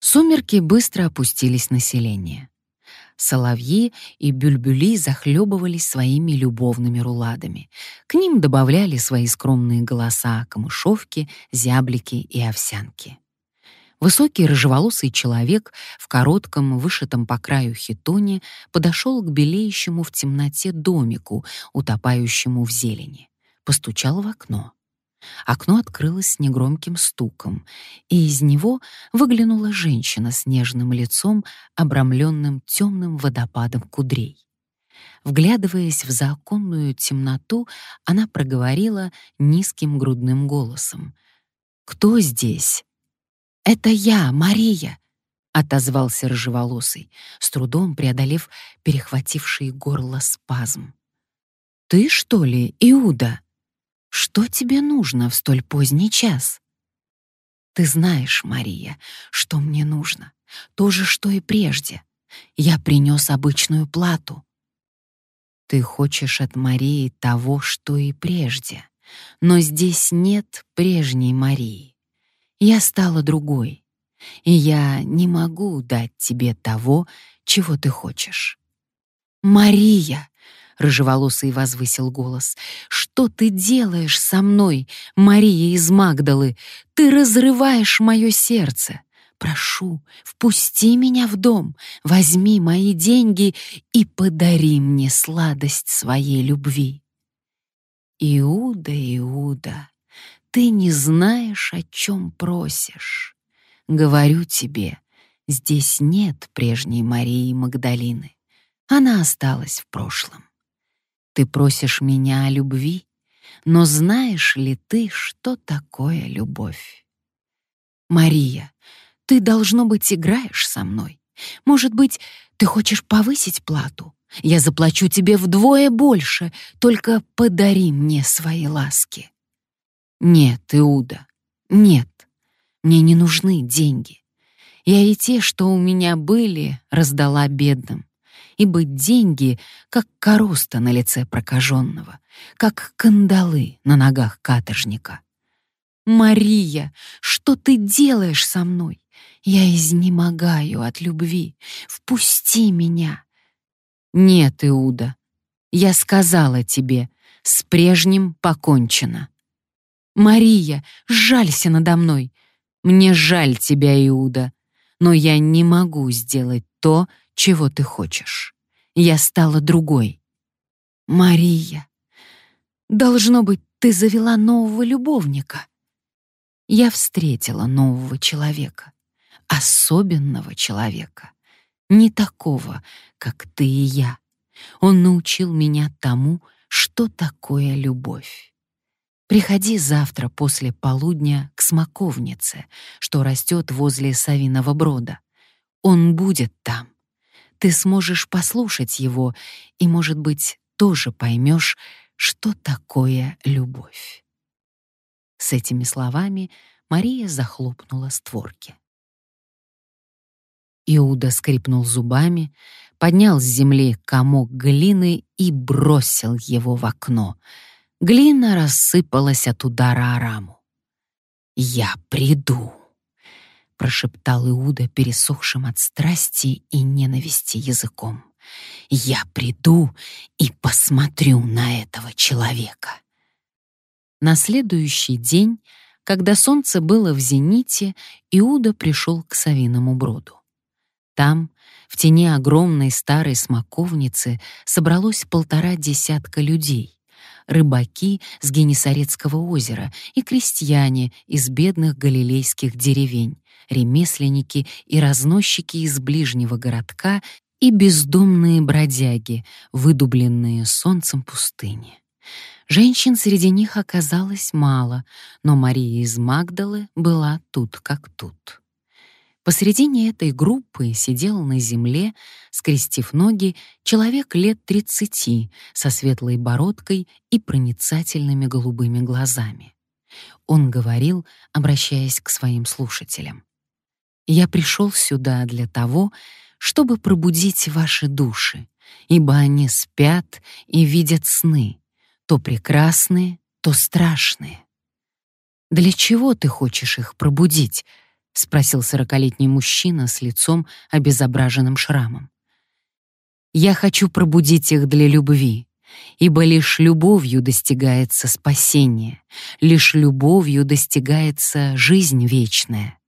Сумерки быстро опустились на селение. Соловьи и бюльбюли захлебывались своими любовными руладами. К ним добавляли свои скромные голоса камышовки, зяблики и овсянки. Высокий рыжеволосый человек в коротком, вышитом по краю хитоне подошел к белеющему в темноте домику, утопающему в зелени. Постучал в окно. Окно открылось с негромким стуком, и из него выглянула женщина с нежным лицом, обрамленным темным водопадом кудрей. Вглядываясь в законную темноту, она проговорила низким грудным голосом. «Кто здесь?» «Это я, Мария», — отозвался рыжеволосый, с трудом преодолев перехвативший горло спазм. «Ты, что ли, Иуда? Что тебе нужно в столь поздний час?» «Ты знаешь, Мария, что мне нужно. То же, что и прежде. Я принес обычную плату». «Ты хочешь от Марии того, что и прежде. Но здесь нет прежней Марии. Я стала другой, и я не могу дать тебе того, чего ты хочешь. Мария, рыжеволосый возвысил голос. Что ты делаешь со мной, Мария из Магдалы? Ты разрываешь мое сердце. Прошу, впусти меня в дом, возьми мои деньги и подари мне сладость своей любви. Иуда, Иуда, ты не знаешь, о чем просишь. Говорю тебе, здесь нет прежней Марии Магдалины. Она осталась в прошлом. Ты просишь меня о любви, но знаешь ли ты, что такое любовь? Мария, ты, должно быть, играешь со мной. Может быть, ты хочешь повысить плату? Я заплачу тебе вдвое больше, только подари мне свои ласки. Нет, Иуда, нет, мне не нужны деньги. Я и те, что у меня были, раздала бедным. Ибо деньги, как короста на лице прокаженного, как кандалы на ногах каторжника. «Мария, что ты делаешь со мной? Я изнемогаю от любви. Впусти меня!» «Нет, Иуда, я сказала тебе, с прежним покончено. Мария, жалься надо мной. Мне жаль тебя, Иуда, но я не могу сделать то, чего ты хочешь. Я стала другой. Мария, должно быть, ты завела нового любовника. Я встретила нового человека, особенного человека, не такого, как ты и я. Он научил меня тому, что такое любовь. Приходи завтра после полудня к смоковнице, что растет возле Савиного брода. Он будет там. Ты сможешь послушать его и, может быть, тоже поймешь, что такое любовь. С этими словами Мария захлопнула створки. Иуда скрипнул зубами, поднял с земли комок глины и бросил его в окно — Глина рассыпалась от удара о раму. «Я приду», — прошептал Иуда пересохшим от страсти и ненависти языком. «Я приду и посмотрю на этого человека». На следующий день, когда солнце было в зените, Иуда пришел к Савиному броду. Там, в тени огромной старой смоковницы, собралось полтора десятка людей рыбаки с Генесарецкого озера и крестьяне из бедных галилейских деревень, ремесленники и разносчики из ближнего городка и бездомные бродяги, выдубленные солнцем пустыни. Женщин среди них оказалось мало, но Мария из Магдалы была тут как тут. Посредине этой группы сидел на земле, скрестив ноги, человек лет тридцати со светлой бородкой и проницательными голубыми глазами. Он говорил, обращаясь к своим слушателям. «Я пришел сюда для того, чтобы пробудить ваши души, ибо они спят и видят сны, то прекрасные, то страшные. Для чего ты хочешь их пробудить?» — спросил сорокалетний мужчина с лицом, обезображенным шрамом. «Я хочу пробудить их для любви, ибо лишь любовью достигается спасение, лишь любовью достигается жизнь вечная.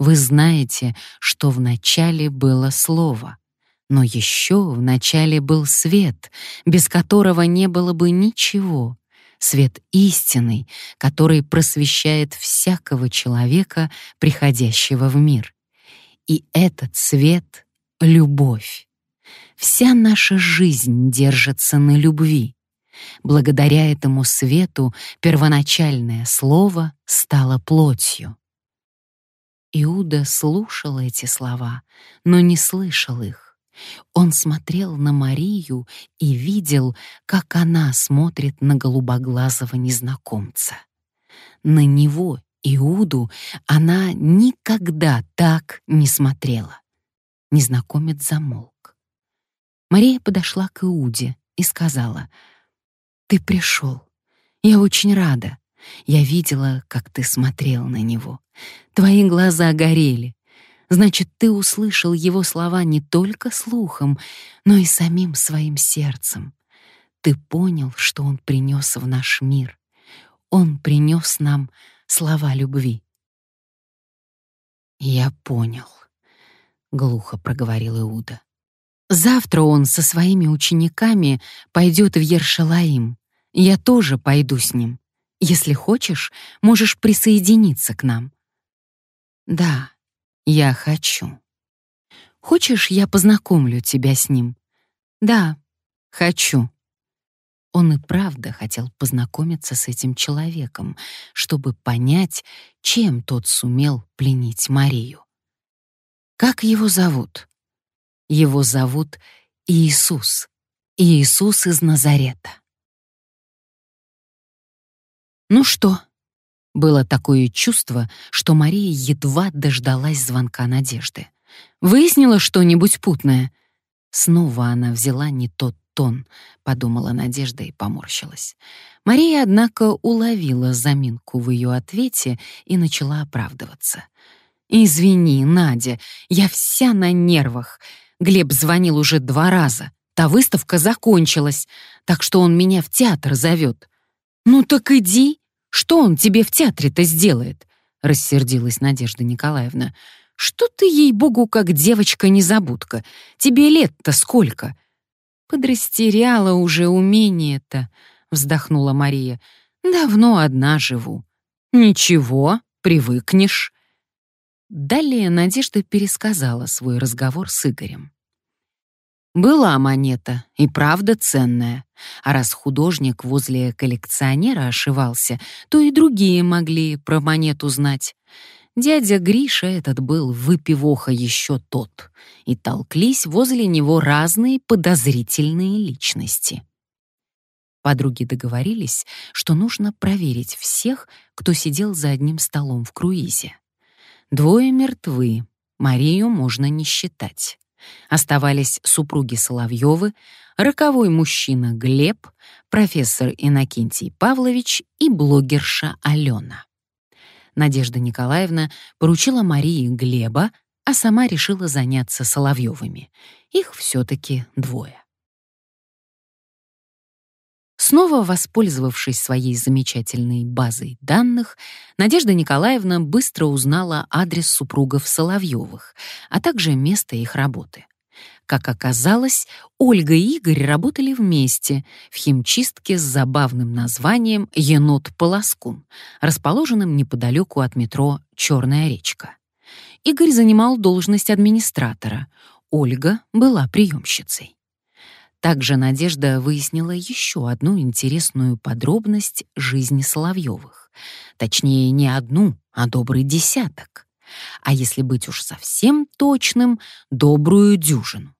Вы знаете, что в начале было Слово, но еще в начале был свет, без которого не было бы ничего, свет истинный, который просвещает всякого человека, приходящего в мир. И этот свет — любовь. Вся наша жизнь держится на любви. Благодаря этому свету первоначальное слово стало плотью. Иуда слушал эти слова, но не слышал их. Он смотрел на Марию и видел, как она смотрит на голубоглазого незнакомца. На него, Иуду, она никогда так не смотрела. Незнакомец замолк. Мария подошла к Иуде и сказала, «Ты пришел. Я очень рада. Я видела, как ты смотрел на него. Твои глаза горели. Значит, ты услышал его слова не только слухом, но и самим своим сердцем. Ты понял, что он принес в наш мир. Он принес нам слова любви. «Я понял», — глухо проговорил Иуда. «Завтра он со своими учениками пойдет в Ершалаим. Я тоже пойду с ним. Если хочешь, можешь присоединиться к нам». «Да, я хочу». «Хочешь, я познакомлю тебя с ним?» «Да, хочу». Он и правда хотел познакомиться с этим человеком, чтобы понять, чем тот сумел пленить Марию. Как его зовут? Его зовут Иисус. Иисус из Назарета. «Ну что?» Было такое чувство, что Мария едва дождалась звонка Надежды. «Выяснила что-нибудь путное?» Снова она взяла не тот тон, подумала Надежда и поморщилась. Мария, однако, уловила заминку в ее ответе и начала оправдываться. «Извини, Надя, я вся на нервах. Глеб звонил уже два раза. Та выставка закончилась, так что он меня в театр зовет. «Ну так иди!» Что он тебе в театре-то сделает?» — рассердилась Надежда Николаевна. «Что ты, ей-богу, как девочка-незабудка? Тебе лет-то сколько?» «Подрастеряла уже умение-то», — вздохнула Мария. «Давно одна живу». «Ничего, привыкнешь». Далее Надежда пересказала свой разговор с Игорем. Была монета, и правда ценная. А раз художник возле коллекционера ошивался, то и другие могли про монету знать. Дядя Гриша этот был выпивоха еще тот, и толклись возле него разные подозрительные личности. Подруги договорились, что нужно проверить всех, кто сидел за одним столом в круизе. Двое мертвы, Марию можно не считать. Оставались супруги Соловьевы, роковой мужчина Глеб, профессор Иннокентий Павлович и блогерша Алена. Надежда Николаевна поручила Марии Глеба, а сама решила заняться Соловьевыми. Их все-таки двое. Снова воспользовавшись своей замечательной базой данных, Надежда Николаевна быстро узнала адрес супругов Соловьевых, а также место их работы. Как оказалось, Ольга и Игорь работали вместе в химчистке с забавным названием «Енот-полоскун», расположенным неподалеку от метро «Черная речка». Игорь занимал должность администратора, Ольга была приемщицей. Также Надежда выяснила еще одну интересную подробность жизни Соловьевых. Точнее, не одну, а добрый десяток. А если быть уж совсем точным, добрую дюжину.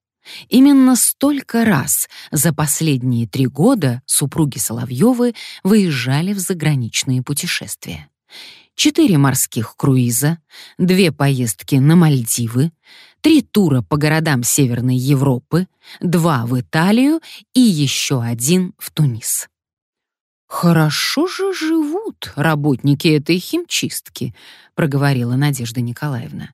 Именно столько раз за последние три года супруги Соловьевы выезжали в заграничные путешествия. Четыре морских круиза, две поездки на Мальдивы, три тура по городам Северной Европы, два в Италию и еще один в Тунис. «Хорошо же живут работники этой химчистки», — проговорила Надежда Николаевна.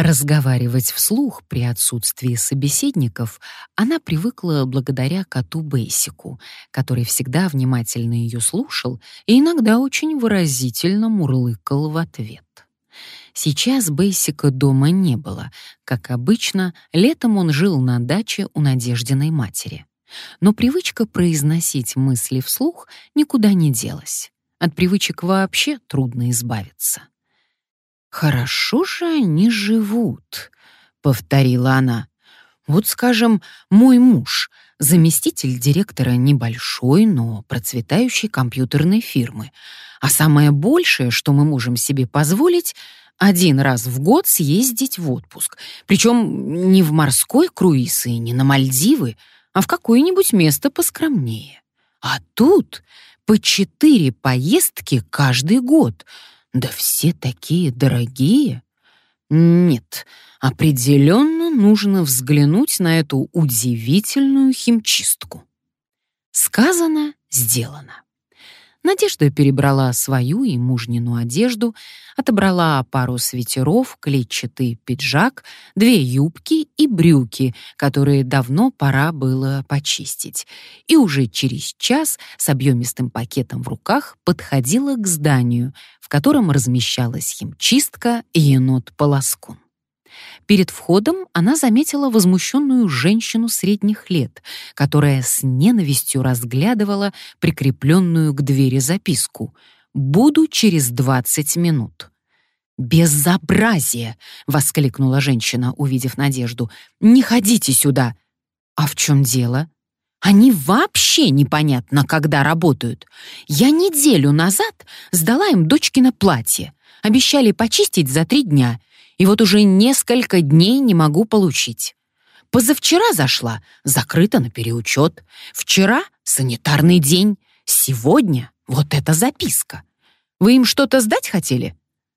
Разговаривать вслух при отсутствии собеседников она привыкла благодаря коту Бейсику, который всегда внимательно ее слушал и иногда очень выразительно мурлыкал в ответ. Сейчас Бейсика дома не было. Как обычно, летом он жил на даче у Надеждиной матери. Но привычка произносить мысли вслух никуда не делась. От привычек вообще трудно избавиться. «Хорошо же они живут», — повторила она. «Вот, скажем, мой муж, заместитель директора небольшой, но процветающей компьютерной фирмы. А самое большее, что мы можем себе позволить, один раз в год съездить в отпуск. Причем не в морской круиз и не на Мальдивы, а в какое-нибудь место поскромнее. А тут по четыре поездки каждый год. Да все такие дорогие. Нет, определенно нужно взглянуть на эту удивительную химчистку. Сказано, сделано. Надежда перебрала свою и мужнину одежду, отобрала пару свитеров, клетчатый пиджак, две юбки и брюки, которые давно пора было почистить, и уже через час с объемистым пакетом в руках подходила к зданию, в котором размещалась химчистка «Енот-полоскун». Перед входом она заметила возмущенную женщину средних лет, которая с ненавистью разглядывала прикрепленную к двери записку «Буду через 20 минут». «Безобразие!» — воскликнула женщина, увидев Надежду. «Не ходите сюда!» «А в чем дело?» «Они вообще непонятно, когда работают. Я неделю назад сдала им дочкино платье. Обещали почистить за три дня и вот уже несколько дней не могу получить. Позавчера зашла, закрыта на переучет. Вчера санитарный день, сегодня вот эта записка. Вы им что-то сдать хотели?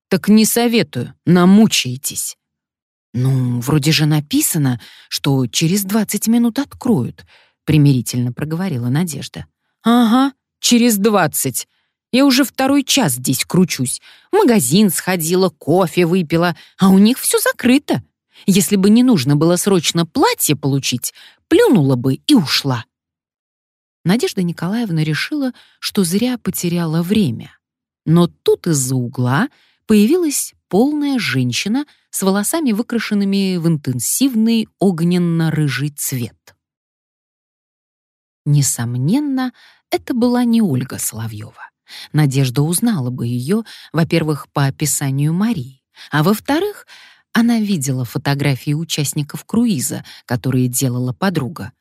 Так не советую, намучаетесь. Ну, вроде же написано, что через 20 минут откроют, примирительно проговорила Надежда. Ага, через 20. Я уже второй час здесь кручусь. Магазин сходила, кофе выпила, а у них все закрыто. Если бы не нужно было срочно платье получить, плюнула бы и ушла. Надежда Николаевна решила, что зря потеряла время. Но тут из-за угла появилась полная женщина с волосами, выкрашенными в интенсивный огненно-рыжий цвет. Несомненно, это была не Ольга Соловьева. Надежда узнала бы ее, во-первых, по описанию Марии, а во-вторых, она видела фотографии участников круиза, которые делала подруга.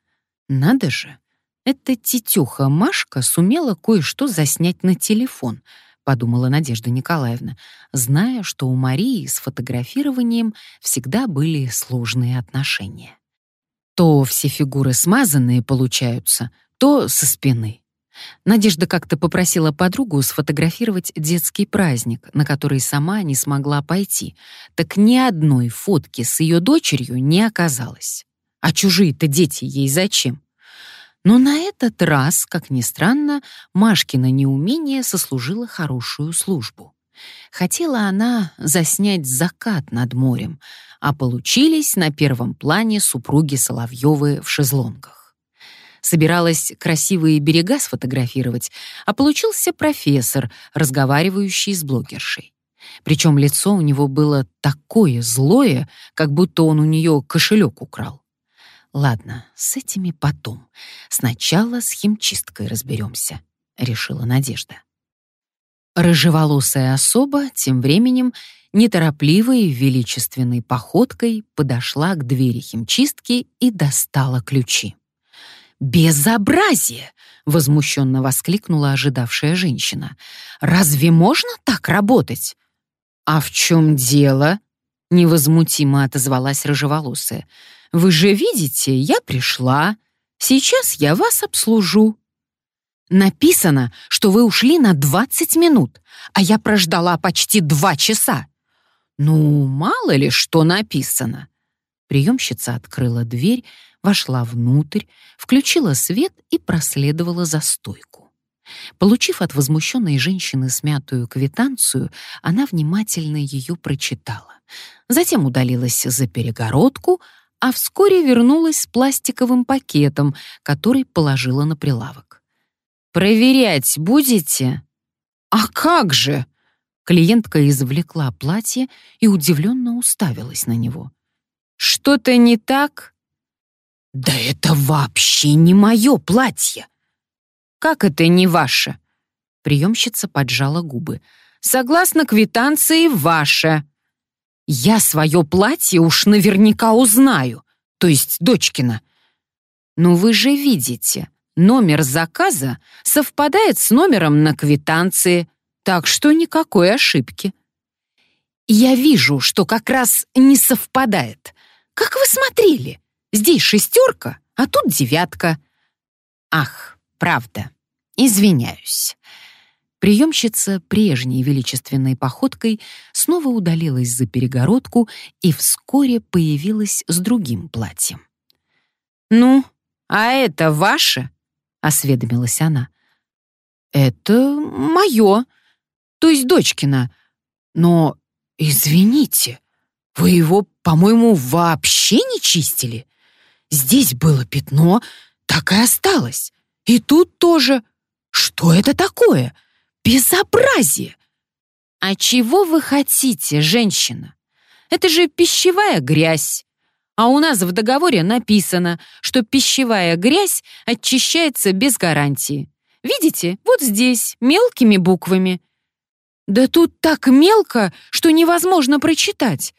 Надо же, эта тетюха Машка сумела кое-что заснять на телефон, подумала Надежда Николаевна, зная, что у Марии с фотографированием всегда были сложные отношения. То все фигуры смазанные получаются, то со спины. Надежда как-то попросила подругу сфотографировать детский праздник, на который сама не смогла пойти. Так ни одной фотки с ее дочерью не оказалось. А чужие-то дети ей зачем? Но на этот раз, как ни странно, Машкина неумение сослужило хорошую службу. Хотела она заснять закат над морем, а получились на первом плане супруги Соловьевы в шезлонгах собиралась красивые берега сфотографировать, а получился профессор, разговаривающий с блогершей. Причем лицо у него было такое злое, как будто он у нее кошелек украл. «Ладно, с этими потом. Сначала с химчисткой разберемся», — решила Надежда. Рыжеволосая особа тем временем неторопливой величественной походкой подошла к двери химчистки и достала ключи. «Безобразие!» — возмущенно воскликнула ожидавшая женщина. «Разве можно так работать?» «А в чем дело?» — невозмутимо отозвалась рыжеволосая. «Вы же видите, я пришла. Сейчас я вас обслужу». «Написано, что вы ушли на 20 минут, а я прождала почти два часа». «Ну, мало ли что написано». Приемщица открыла дверь, вошла внутрь, включила свет и проследовала за стойку. Получив от возмущенной женщины смятую квитанцию, она внимательно ее прочитала. Затем удалилась за перегородку, а вскоре вернулась с пластиковым пакетом, который положила на прилавок. «Проверять будете?» «А как же?» Клиентка извлекла платье и удивленно уставилась на него. «Что-то не так?» «Да это вообще не мое платье!» «Как это не ваше?» Приемщица поджала губы. «Согласно квитанции, ваше». «Я свое платье уж наверняка узнаю, то есть дочкина». «Ну вы же видите, номер заказа совпадает с номером на квитанции, так что никакой ошибки». «Я вижу, что как раз не совпадает. Как вы смотрели? Здесь шестерка, а тут девятка». «Ах, правда. Извиняюсь». Приемщица прежней величественной походкой снова удалилась за перегородку и вскоре появилась с другим платьем. «Ну, а это ваше?» — осведомилась она. «Это мое, то есть дочкина. Но, извините, вы его, по-моему, вообще не чистили? Здесь было пятно, так и осталось. И тут тоже. Что это такое? Безобразие! А чего вы хотите, женщина? Это же пищевая грязь. А у нас в договоре написано, что пищевая грязь очищается без гарантии. Видите, вот здесь, мелкими буквами. Да тут так мелко, что невозможно прочитать.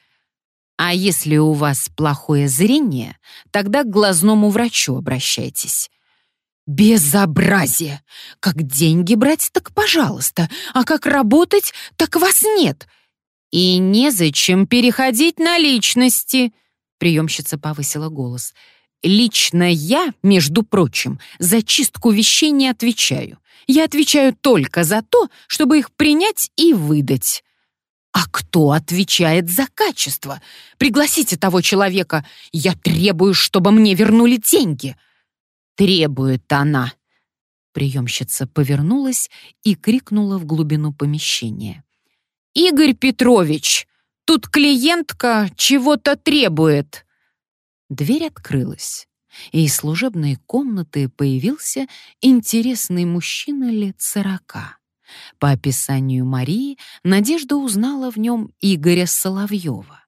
А если у вас плохое зрение, тогда к глазному врачу обращайтесь. Безобразие! Как деньги брать, так пожалуйста, а как работать, так вас нет. И незачем переходить на личности. Приемщица повысила голос. Лично я, между прочим, за чистку вещей не отвечаю. Я отвечаю только за то, чтобы их принять и выдать. А кто отвечает за качество? Пригласите того человека. Я требую, чтобы мне вернули деньги. Требует она. Приемщица повернулась и крикнула в глубину помещения. «Игорь Петрович, тут клиентка чего-то требует!» Дверь открылась, и из служебной комнаты появился интересный мужчина лет сорока. По описанию Марии Надежда узнала в нем Игоря Соловьева.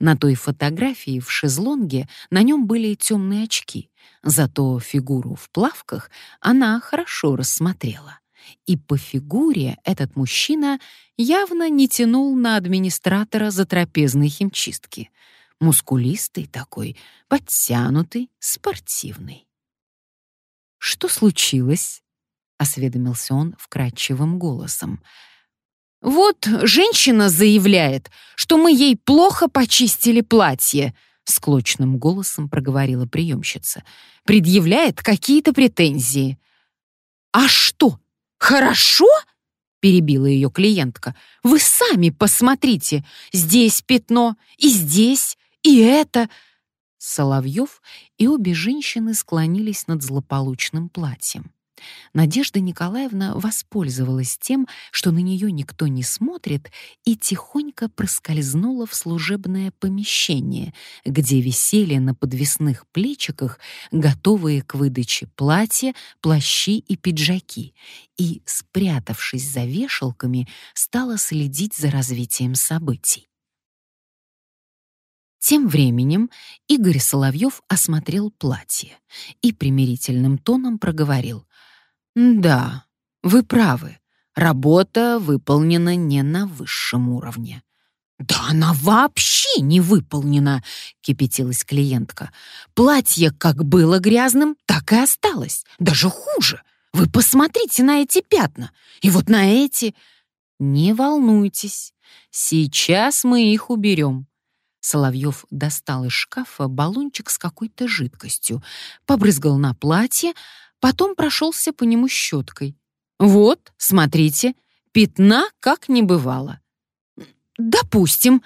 На той фотографии в шезлонге на нем были темные очки, зато фигуру в плавках она хорошо рассмотрела. И по фигуре этот мужчина явно не тянул на администратора затрапезной химчистки. Мускулистый такой, подтянутый, спортивный. «Что случилось?» — осведомился он вкрадчивым голосом. «Вот женщина заявляет, что мы ей плохо почистили платье», — склочным голосом проговорила приемщица. «Предъявляет какие-то претензии». «А что, хорошо?» — перебила ее клиентка. «Вы сами посмотрите, здесь пятно, и здесь, и это...» Соловьев и обе женщины склонились над злополучным платьем. Надежда Николаевна воспользовалась тем, что на нее никто не смотрит, и тихонько проскользнула в служебное помещение, где висели на подвесных плечиках готовые к выдаче платья, плащи и пиджаки, и, спрятавшись за вешалками, стала следить за развитием событий. Тем временем Игорь Соловьев осмотрел платье и примирительным тоном проговорил. Да, вы правы. Работа выполнена не на высшем уровне. «Да она вообще не выполнена!» — кипятилась клиентка. «Платье как было грязным, так и осталось. Даже хуже. Вы посмотрите на эти пятна. И вот на эти...» «Не волнуйтесь. Сейчас мы их уберем». Соловьев достал из шкафа баллончик с какой-то жидкостью, побрызгал на платье, потом прошелся по нему щеткой. «Вот, смотрите, пятна как не бывало». «Допустим.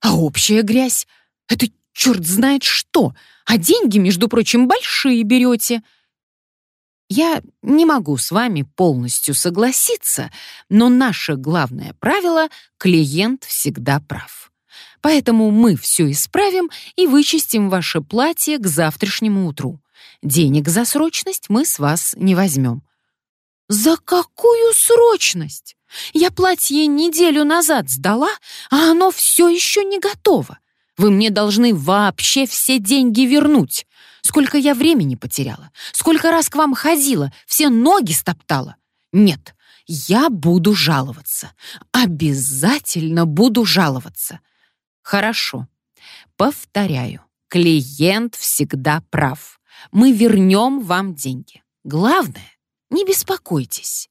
А общая грязь? Это черт знает что. А деньги, между прочим, большие берете». Я не могу с вами полностью согласиться, но наше главное правило — клиент всегда прав. Поэтому мы все исправим и вычистим ваше платье к завтрашнему утру. Денег за срочность мы с вас не возьмем». «За какую срочность? Я платье неделю назад сдала, а оно все еще не готово. Вы мне должны вообще все деньги вернуть. Сколько я времени потеряла, сколько раз к вам ходила, все ноги стоптала. Нет, я буду жаловаться. Обязательно буду жаловаться. Хорошо. Повторяю, клиент всегда прав. Мы вернем вам деньги. Главное, не беспокойтесь.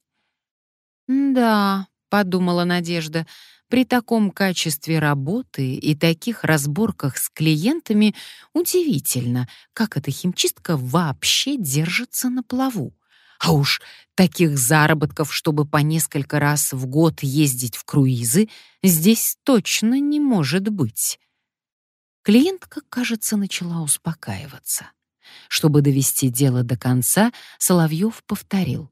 Да, подумала Надежда, при таком качестве работы и таких разборках с клиентами удивительно, как эта химчистка вообще держится на плаву. А уж таких заработков, чтобы по несколько раз в год ездить в круизы, здесь точно не может быть. Клиентка, кажется, начала успокаиваться. Чтобы довести дело до конца, Соловьев повторил.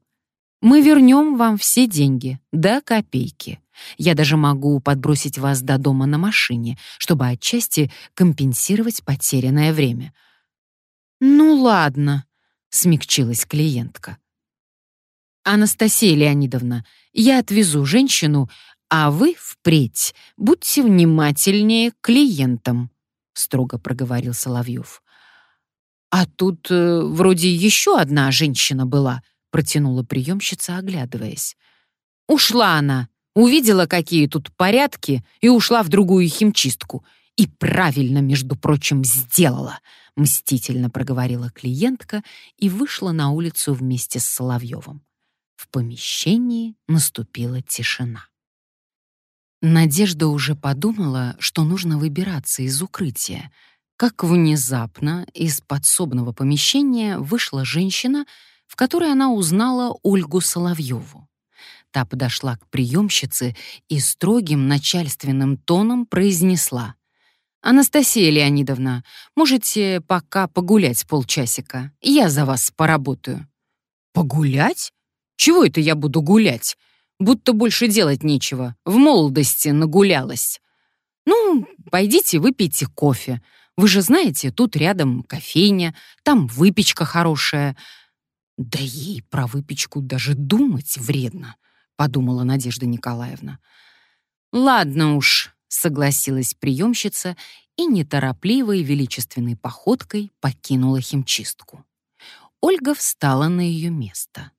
«Мы вернем вам все деньги, до копейки. Я даже могу подбросить вас до дома на машине, чтобы отчасти компенсировать потерянное время». «Ну ладно», — смягчилась клиентка. «Анастасия Леонидовна, я отвезу женщину, а вы впредь будьте внимательнее к клиентам», — строго проговорил Соловьев. «А тут э, вроде еще одна женщина была», — протянула приемщица, оглядываясь. «Ушла она, увидела, какие тут порядки, и ушла в другую химчистку. И правильно, между прочим, сделала», — мстительно проговорила клиентка и вышла на улицу вместе с Соловьевым. В помещении наступила тишина. Надежда уже подумала, что нужно выбираться из укрытия, как внезапно из подсобного помещения вышла женщина, в которой она узнала Ольгу Соловьеву. Та подошла к приемщице и строгим начальственным тоном произнесла. «Анастасия Леонидовна, можете пока погулять полчасика? Я за вас поработаю». «Погулять? Чего это я буду гулять? Будто больше делать нечего. В молодости нагулялась». «Ну, пойдите выпейте кофе. Вы же знаете, тут рядом кофейня, там выпечка хорошая. Да ей про выпечку даже думать вредно, подумала Надежда Николаевна. Ладно уж, согласилась приемщица и неторопливой величественной походкой покинула химчистку. Ольга встала на ее место.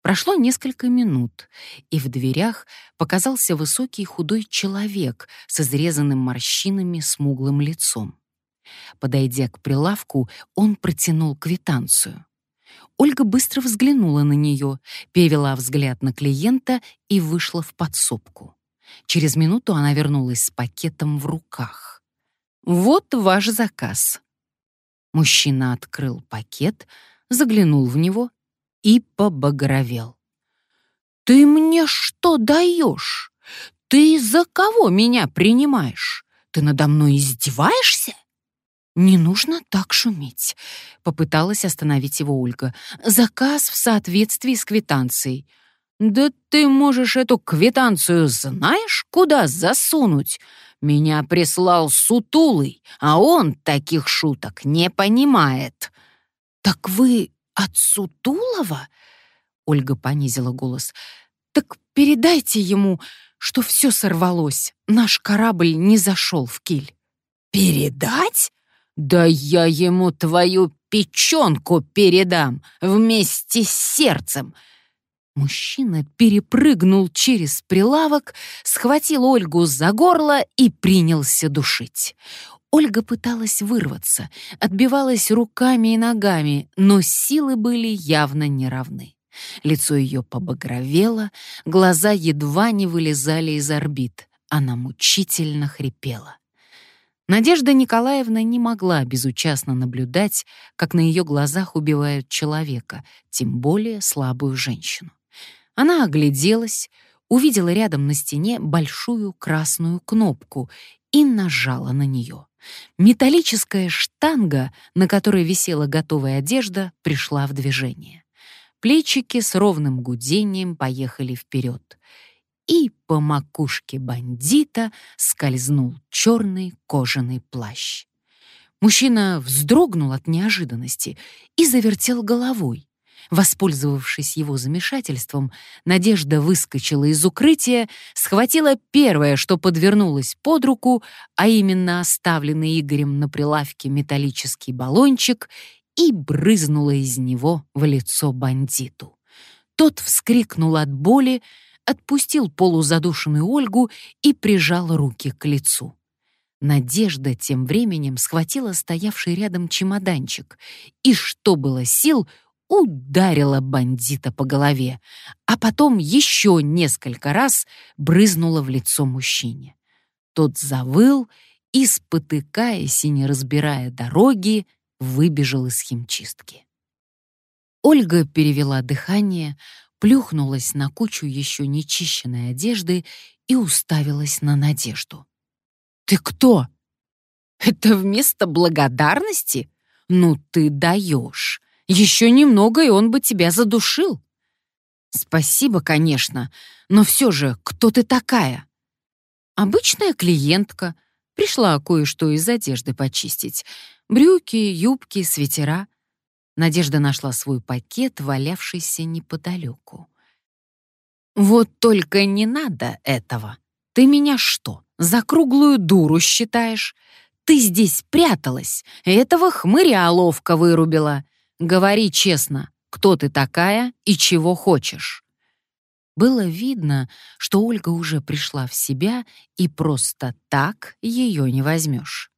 Прошло несколько минут, и в дверях показался высокий худой человек с изрезанным морщинами смуглым лицом. Подойдя к прилавку, он протянул квитанцию. Ольга быстро взглянула на нее, перевела взгляд на клиента и вышла в подсобку. Через минуту она вернулась с пакетом в руках. «Вот ваш заказ». Мужчина открыл пакет, заглянул в него и побагровел. «Ты мне что даешь? Ты за кого меня принимаешь? Ты надо мной издеваешься?» «Не нужно так шуметь», — попыталась остановить его Ольга. «Заказ в соответствии с квитанцией». «Да ты можешь эту квитанцию знаешь, куда засунуть? Меня прислал сутулый, а он таких шуток не понимает». «Так вы от Сутулова?» Ольга понизила голос. «Так передайте ему, что все сорвалось. Наш корабль не зашел в киль». «Передать?» «Да я ему твою печенку передам вместе с сердцем!» Мужчина перепрыгнул через прилавок, схватил Ольгу за горло и принялся душить. Ольга пыталась вырваться, отбивалась руками и ногами, но силы были явно неравны. Лицо ее побагровело, глаза едва не вылезали из орбит. Она мучительно хрипела. Надежда Николаевна не могла безучастно наблюдать, как на ее глазах убивают человека, тем более слабую женщину. Она огляделась, увидела рядом на стене большую красную кнопку и нажала на нее. Металлическая штанга, на которой висела готовая одежда, пришла в движение. плечики с ровным гудением поехали вперед. И по макушке бандита скользнул черный кожаный плащ. Мужчина вздрогнул от неожиданности и завертел головой. Воспользовавшись его замешательством, Надежда выскочила из укрытия, схватила первое, что подвернулось под руку, а именно оставленный Игорем на прилавке металлический баллончик, и брызнула из него в лицо бандиту. Тот вскрикнул от боли, отпустил полузадушенную Ольгу и прижал руки к лицу. Надежда тем временем схватила стоявший рядом чемоданчик и, что было сил, ударила бандита по голове, а потом еще несколько раз брызнула в лицо мужчине. Тот завыл и, спотыкаясь и не разбирая дороги, выбежал из химчистки. Ольга перевела дыхание, плюхнулась на кучу еще нечищенной одежды и уставилась на Надежду. «Ты кто?» «Это вместо благодарности? Ну ты даешь! Еще немного, и он бы тебя задушил!» «Спасибо, конечно, но все же, кто ты такая?» «Обычная клиентка. Пришла кое-что из одежды почистить. Брюки, юбки, свитера. Надежда нашла свой пакет, валявшийся неподалеку. «Вот только не надо этого. Ты меня что, за круглую дуру считаешь? Ты здесь пряталась, этого хмыря ловко вырубила. Говори честно, кто ты такая и чего хочешь?» Было видно, что Ольга уже пришла в себя, и просто так ее не возьмешь.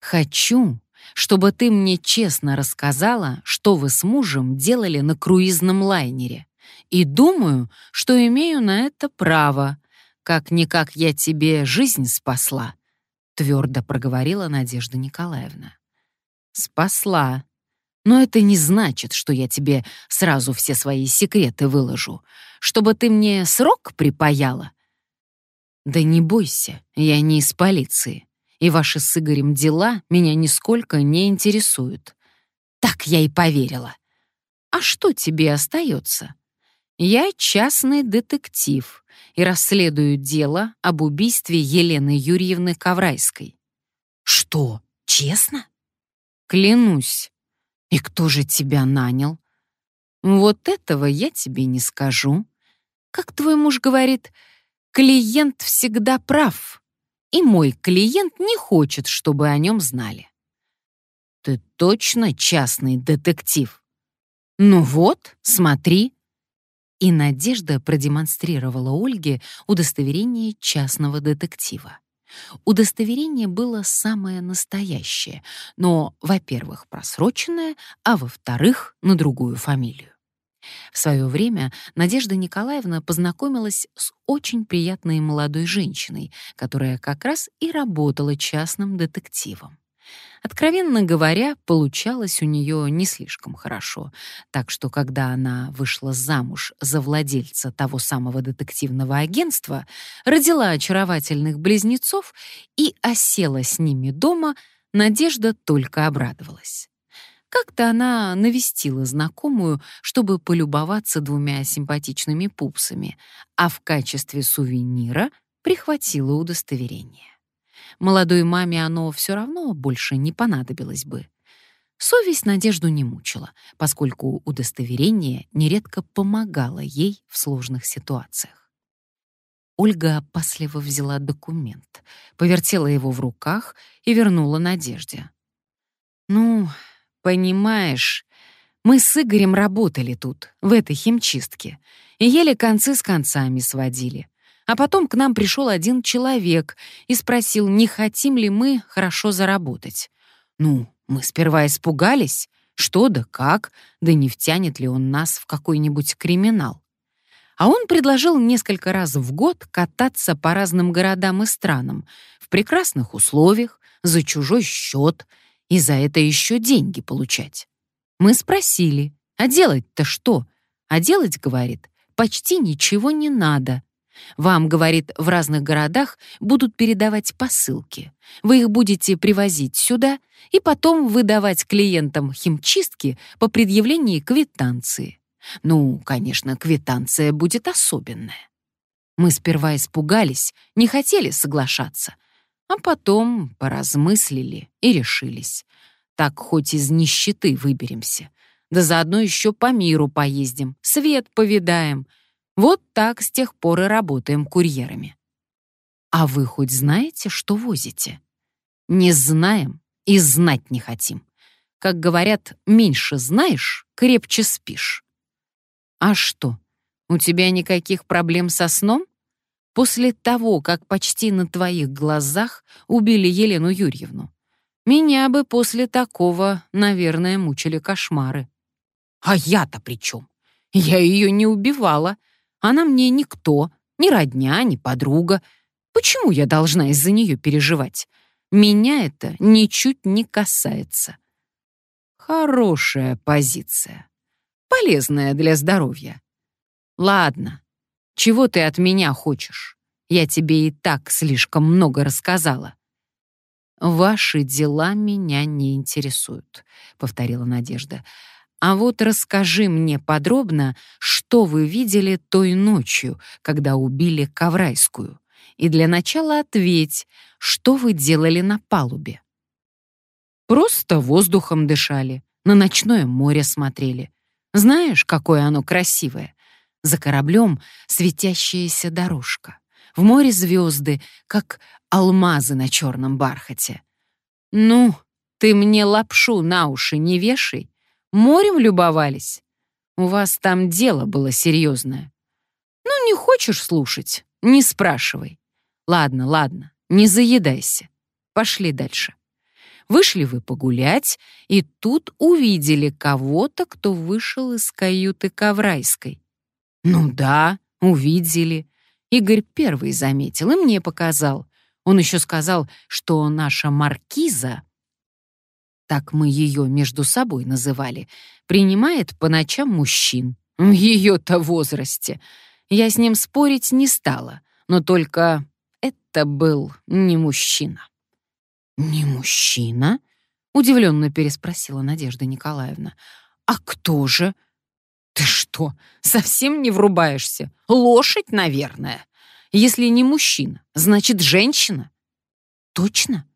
«Хочу, чтобы ты мне честно рассказала, что вы с мужем делали на круизном лайнере. И думаю, что имею на это право. Как-никак я тебе жизнь спасла», — твердо проговорила Надежда Николаевна. «Спасла. Но это не значит, что я тебе сразу все свои секреты выложу, чтобы ты мне срок припаяла». «Да не бойся, я не из полиции и ваши с Игорем дела меня нисколько не интересуют. Так я и поверила. А что тебе остается? Я частный детектив и расследую дело об убийстве Елены Юрьевны Коврайской. Что, честно? Клянусь. И кто же тебя нанял? Вот этого я тебе не скажу. Как твой муж говорит, клиент всегда прав и мой клиент не хочет, чтобы о нем знали. Ты точно частный детектив? Ну вот, смотри. И Надежда продемонстрировала Ольге удостоверение частного детектива. Удостоверение было самое настоящее, но, во-первых, просроченное, а во-вторых, на другую фамилию. В свое время Надежда Николаевна познакомилась с очень приятной молодой женщиной, которая как раз и работала частным детективом. Откровенно говоря, получалось у нее не слишком хорошо, так что когда она вышла замуж за владельца того самого детективного агентства, родила очаровательных близнецов и осела с ними дома, Надежда только обрадовалась. Как-то она навестила знакомую, чтобы полюбоваться двумя симпатичными пупсами, а в качестве сувенира прихватила удостоверение. Молодой маме оно все равно больше не понадобилось бы. Совесть Надежду не мучила, поскольку удостоверение нередко помогало ей в сложных ситуациях. Ольга опасливо взяла документ, повертела его в руках и вернула Надежде. «Ну, Понимаешь, мы с Игорем работали тут, в этой химчистке, и еле концы с концами сводили. А потом к нам пришел один человек и спросил, не хотим ли мы хорошо заработать. Ну, мы сперва испугались, что да как, да не втянет ли он нас в какой-нибудь криминал. А он предложил несколько раз в год кататься по разным городам и странам в прекрасных условиях, за чужой счет — и за это еще деньги получать. Мы спросили, а делать-то что? А делать, говорит, почти ничего не надо. Вам, говорит, в разных городах будут передавать посылки. Вы их будете привозить сюда и потом выдавать клиентам химчистки по предъявлении квитанции. Ну, конечно, квитанция будет особенная. Мы сперва испугались, не хотели соглашаться, а потом поразмыслили и решились. Так хоть из нищеты выберемся, да заодно еще по миру поездим, свет повидаем. Вот так с тех пор и работаем курьерами. А вы хоть знаете, что возите? Не знаем и знать не хотим. Как говорят, меньше знаешь, крепче спишь. А что, у тебя никаких проблем со сном? После того, как почти на твоих глазах убили Елену Юрьевну. Меня бы после такого, наверное, мучили кошмары. А я-то при чем? Я ее не убивала. Она мне никто, ни родня, ни подруга. Почему я должна из-за нее переживать? Меня это ничуть не касается. Хорошая позиция. Полезная для здоровья. Ладно, чего ты от меня хочешь? Я тебе и так слишком много рассказала. «Ваши дела меня не интересуют», — повторила Надежда. «А вот расскажи мне подробно, что вы видели той ночью, когда убили Коврайскую. И для начала ответь, что вы делали на палубе». «Просто воздухом дышали, на ночное море смотрели. Знаешь, какое оно красивое? За кораблем светящаяся дорожка. В море звезды, как алмазы на черном бархате. Ну, ты мне лапшу на уши не вешай. Морем любовались. У вас там дело было серьезное. Ну, не хочешь слушать? Не спрашивай. Ладно, ладно, не заедайся. Пошли дальше. Вышли вы погулять, и тут увидели кого-то, кто вышел из каюты Коврайской. Ну да, увидели. Игорь первый заметил и мне показал. Он еще сказал, что наша маркиза, так мы ее между собой называли, принимает по ночам мужчин. Ее-то возрасте. Я с ним спорить не стала, но только это был не мужчина. «Не мужчина?» — удивленно переспросила Надежда Николаевна. «А кто же?» «Ты что, совсем не врубаешься? Лошадь, наверное. Если не мужчина, значит, женщина». «Точно?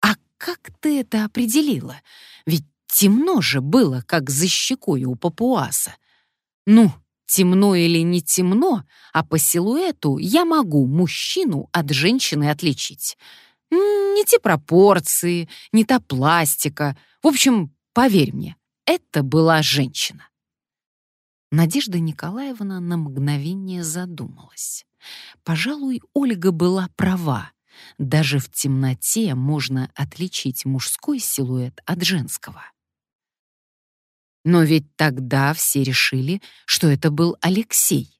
А как ты это определила? Ведь темно же было, как за щекой у папуаса. Ну, темно или не темно, а по силуэту я могу мужчину от женщины отличить. Не те пропорции, не та пластика. В общем, поверь мне, это была женщина. Надежда Николаевна на мгновение задумалась. Пожалуй, Ольга была права. Даже в темноте можно отличить мужской силуэт от женского. Но ведь тогда все решили, что это был Алексей.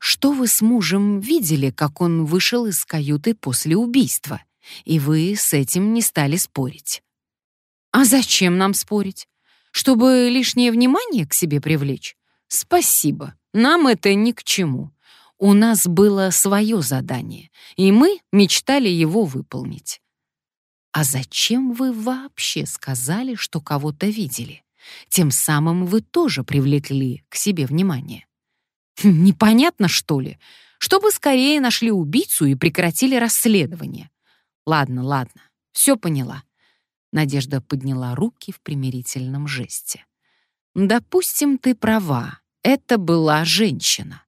Что вы с мужем видели, как он вышел из каюты после убийства? И вы с этим не стали спорить. А зачем нам спорить? Чтобы лишнее внимание к себе привлечь? Спасибо, нам это ни к чему. У нас было свое задание, и мы мечтали его выполнить. А зачем вы вообще сказали, что кого-то видели? Тем самым вы тоже привлекли к себе внимание. Непонятно, что ли? Чтобы скорее нашли убийцу и прекратили расследование. Ладно, ладно, все поняла. Надежда подняла руки в примирительном жесте. Допустим, ты права это была женщина.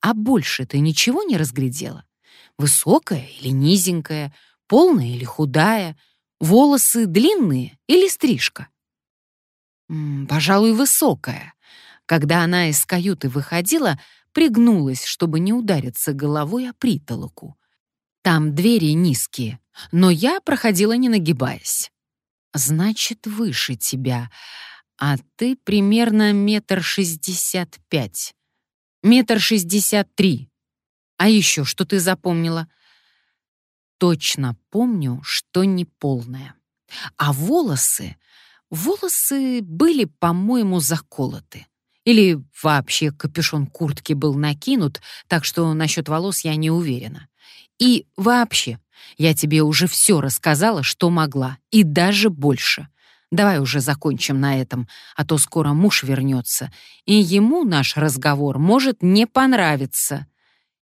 А больше ты ничего не разглядела? Высокая или низенькая, полная или худая, волосы длинные или стрижка? М пожалуй, высокая. Когда она из каюты выходила, пригнулась, чтобы не удариться головой о притолоку. Там двери низкие, но я проходила не нагибаясь. Значит, выше тебя а ты примерно метр шестьдесят пять. Метр шестьдесят три. А еще что ты запомнила? Точно помню, что не полная. А волосы... Волосы были, по-моему, заколоты. Или вообще капюшон куртки был накинут, так что насчет волос я не уверена. И вообще, я тебе уже все рассказала, что могла, и даже больше. Давай уже закончим на этом, а то скоро муж вернется, и ему наш разговор может не понравиться».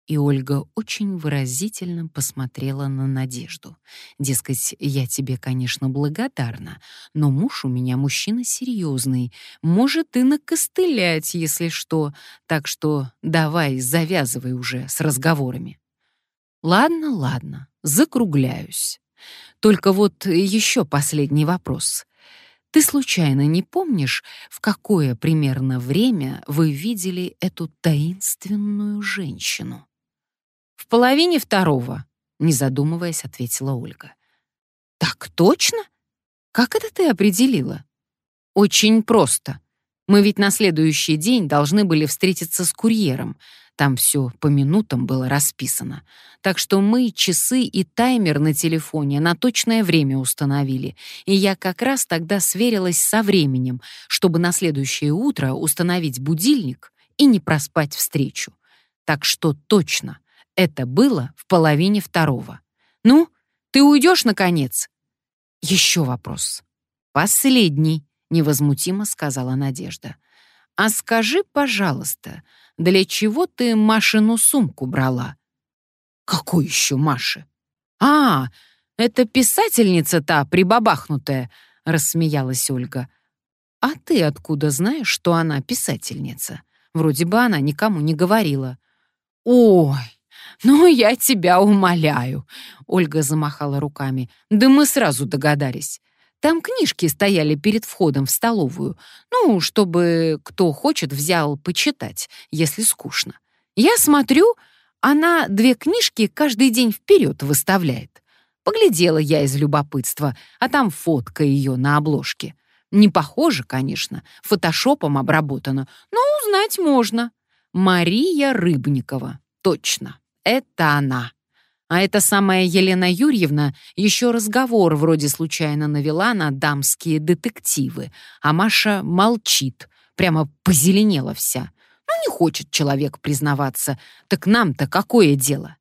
И Ольга очень выразительно посмотрела на Надежду. Дескать, я тебе, конечно, благодарна, но муж у меня мужчина серьезный, может и накостылять, если что, так что давай завязывай уже с разговорами. Ладно, ладно, закругляюсь. Только вот еще последний вопрос. Ты случайно не помнишь, в какое примерно время вы видели эту таинственную женщину? В половине второго, не задумываясь, ответила Ольга. Так точно? Как это ты определила? Очень просто. Мы ведь на следующий день должны были встретиться с курьером. Там все по минутам было расписано. Так что мы часы и таймер на телефоне на точное время установили. И я как раз тогда сверилась со временем, чтобы на следующее утро установить будильник и не проспать встречу. Так что точно, это было в половине второго. Ну, ты уйдешь, наконец? Еще вопрос. Последний невозмутимо сказала Надежда. А скажи, пожалуйста, для чего ты Машину сумку брала? Какой еще Маши? А, это писательница та прибабахнутая, рассмеялась Ольга. А ты откуда знаешь, что она писательница? Вроде бы она никому не говорила. Ой, ну я тебя умоляю, Ольга замахала руками. Да мы сразу догадались. Там книжки стояли перед входом в столовую, ну, чтобы кто хочет взял почитать, если скучно. Я смотрю, она две книжки каждый день вперед выставляет. Поглядела я из любопытства, а там фотка ее на обложке. Не похоже, конечно, фотошопом обработано, но узнать можно. Мария Рыбникова. Точно, это она. А эта самая Елена Юрьевна еще разговор вроде случайно навела на дамские детективы, а Маша молчит, прямо позеленела вся. Ну, не хочет человек признаваться, так нам-то какое дело?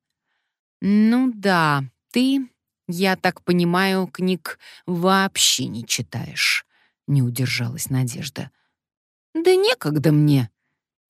Ну да, ты, я так понимаю, книг вообще не читаешь, не удержалась Надежда. Да некогда мне.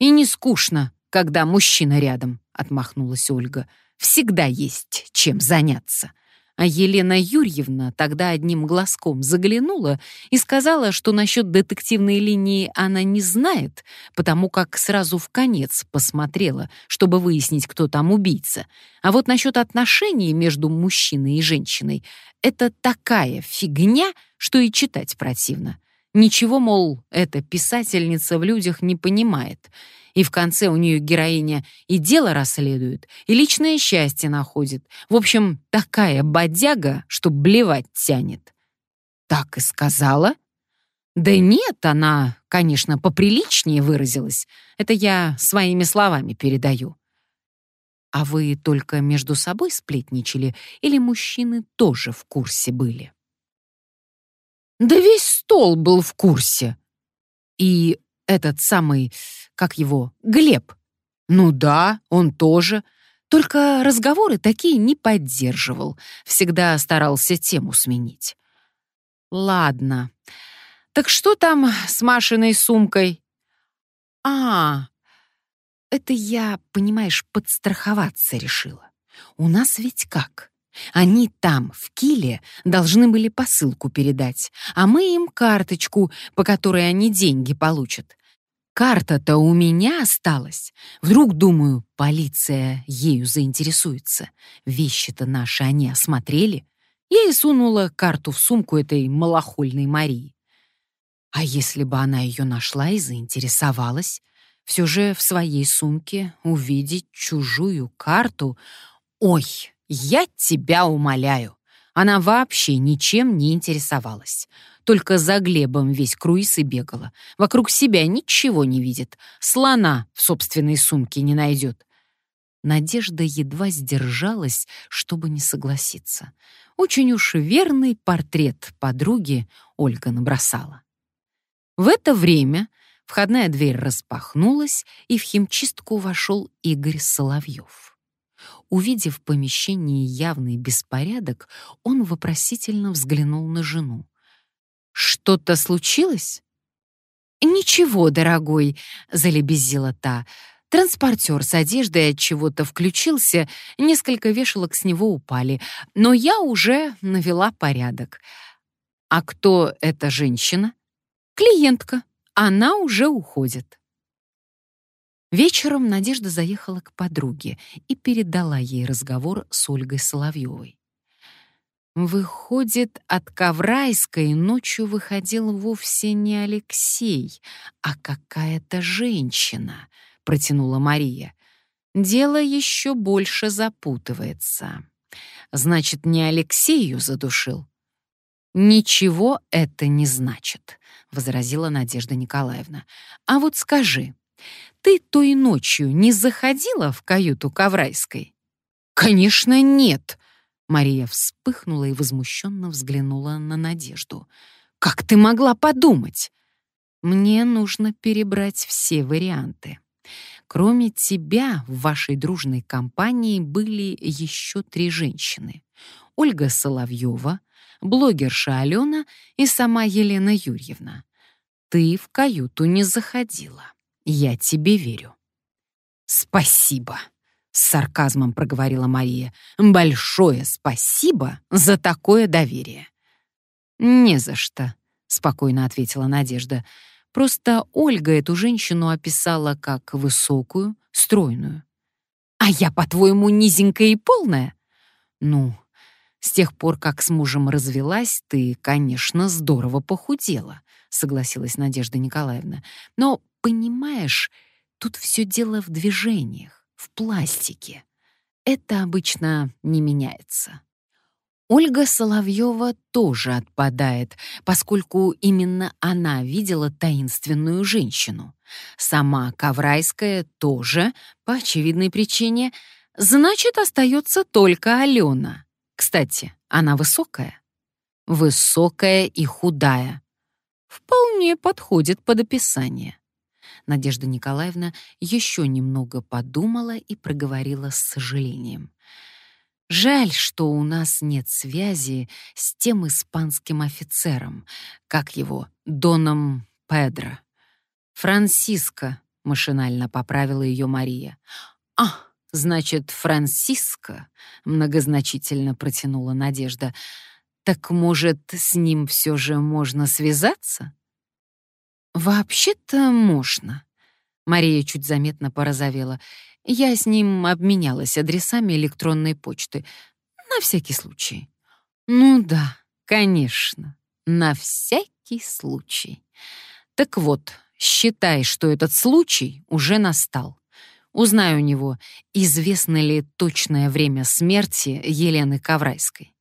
И не скучно, когда мужчина рядом, отмахнулась Ольга всегда есть чем заняться. А Елена Юрьевна тогда одним глазком заглянула и сказала, что насчет детективной линии она не знает, потому как сразу в конец посмотрела, чтобы выяснить, кто там убийца. А вот насчет отношений между мужчиной и женщиной — это такая фигня, что и читать противно. Ничего, мол, эта писательница в людях не понимает — и в конце у нее героиня и дело расследует, и личное счастье находит. В общем, такая бодяга, что блевать тянет. Так и сказала? Да нет, она, конечно, поприличнее выразилась. Это я своими словами передаю. А вы только между собой сплетничали или мужчины тоже в курсе были? Да весь стол был в курсе. И этот самый, как его, Глеб. Ну да, он тоже. Только разговоры такие не поддерживал. Всегда старался тему сменить. Ладно. Так что там с Машиной сумкой? А, это я, понимаешь, подстраховаться решила. У нас ведь как? Они там, в Киле, должны были посылку передать, а мы им карточку, по которой они деньги получат. Карта-то у меня осталась. Вдруг, думаю, полиция ею заинтересуется. Вещи-то наши они осмотрели. Я и сунула карту в сумку этой малохольной Марии. А если бы она ее нашла и заинтересовалась, все же в своей сумке увидеть чужую карту... Ой, я тебя умоляю. Она вообще ничем не интересовалась. Только за Глебом весь круиз и бегала. Вокруг себя ничего не видит. Слона в собственной сумке не найдет. Надежда едва сдержалась, чтобы не согласиться. Очень уж верный портрет подруги Ольга набросала. В это время входная дверь распахнулась, и в химчистку вошел Игорь Соловьев. Увидев в помещении явный беспорядок, он вопросительно взглянул на жену. Что-то случилось? Ничего, дорогой, залебезила та. Транспортер с одеждой от чего-то включился, несколько вешалок с него упали, но я уже навела порядок. А кто эта женщина? Клиентка. Она уже уходит. Вечером Надежда заехала к подруге и передала ей разговор с Ольгой Соловьевой. Выходит, от Коврайской ночью выходил вовсе не Алексей, а какая-то женщина, протянула Мария. Дело еще больше запутывается. Значит, не Алексею задушил? Ничего это не значит, возразила Надежда Николаевна. А вот скажи, ты той ночью не заходила в каюту Коврайской? Конечно, нет, Мария вспыхнула и возмущенно взглянула на Надежду. «Как ты могла подумать?» «Мне нужно перебрать все варианты. Кроме тебя, в вашей дружной компании были еще три женщины. Ольга Соловьева, блогерша Алена и сама Елена Юрьевна. Ты в каюту не заходила. Я тебе верю». «Спасибо», с сарказмом проговорила Мария. Большое спасибо за такое доверие. Не за что, спокойно ответила Надежда. Просто Ольга эту женщину описала как высокую, стройную. А я, по-твоему, низенькая и полная? Ну, с тех пор, как с мужем развелась, ты, конечно, здорово похудела, согласилась Надежда Николаевна. Но, понимаешь, тут все дело в движениях в пластике. Это обычно не меняется. Ольга Соловьева тоже отпадает, поскольку именно она видела таинственную женщину. Сама Коврайская тоже, по очевидной причине, значит, остается только Алена. Кстати, она высокая. Высокая и худая. Вполне подходит под описание. Надежда Николаевна еще немного подумала и проговорила с сожалением. Жаль, что у нас нет связи с тем испанским офицером, как его, Доном Педро. Франциско, машинально поправила ее Мария. А, значит, Франциско, многозначительно протянула Надежда. Так, может, с ним все же можно связаться? «Вообще-то можно». Мария чуть заметно порозовела. Я с ним обменялась адресами электронной почты. На всякий случай. Ну да, конечно, на всякий случай. Так вот, считай, что этот случай уже настал. Узнай у него, известно ли точное время смерти Елены Коврайской.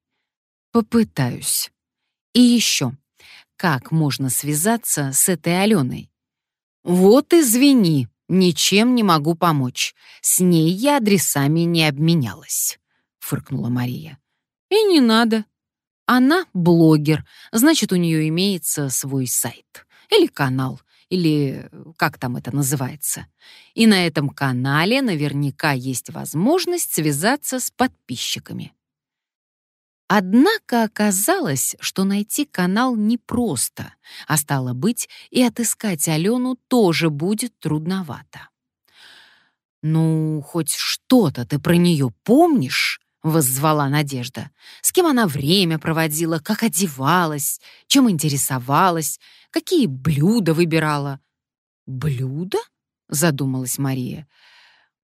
Попытаюсь. И еще как можно связаться с этой Аленой. «Вот извини, ничем не могу помочь. С ней я адресами не обменялась», — фыркнула Мария. «И не надо. Она блогер, значит, у нее имеется свой сайт или канал, или как там это называется. И на этом канале наверняка есть возможность связаться с подписчиками. Однако оказалось, что найти канал непросто, а стало быть, и отыскать Алену тоже будет трудновато. «Ну, хоть что-то ты про нее помнишь?» — воззвала Надежда. «С кем она время проводила, как одевалась, чем интересовалась, какие блюда выбирала?» «Блюда?» — задумалась Мария.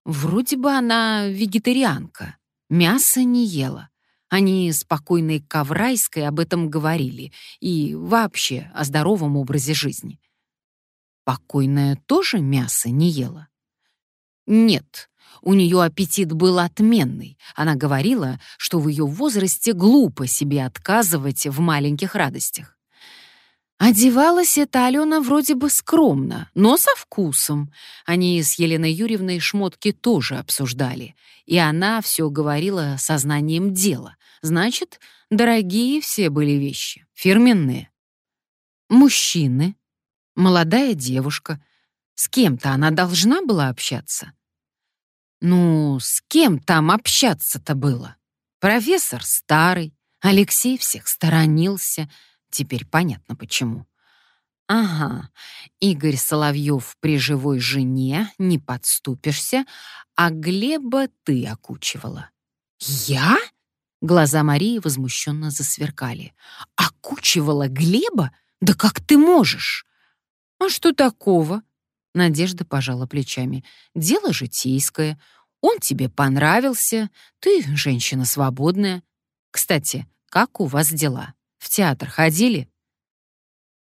«Вроде бы она вегетарианка, мясо не ела. Они с покойной Коврайской об этом говорили и вообще о здоровом образе жизни. Покойная тоже мясо не ела? Нет, у нее аппетит был отменный. Она говорила, что в ее возрасте глупо себе отказывать в маленьких радостях. Одевалась эта Алена вроде бы скромно, но со вкусом. Они с Еленой Юрьевной шмотки тоже обсуждали. И она все говорила сознанием дела. Значит, дорогие все были вещи, фирменные. Мужчины, молодая девушка. С кем-то она должна была общаться. Ну, с кем там общаться-то было? Профессор старый, Алексей всех сторонился — Теперь понятно почему. Ага, Игорь Соловьев при живой жене, не подступишься, а Глеба ты окучивала. Я? Глаза Марии возмущенно засверкали. Окучивала Глеба? Да как ты можешь? А что такого? Надежда пожала плечами. Дело житейское. Он тебе понравился, ты женщина свободная. Кстати, как у вас дела? В театр ходили?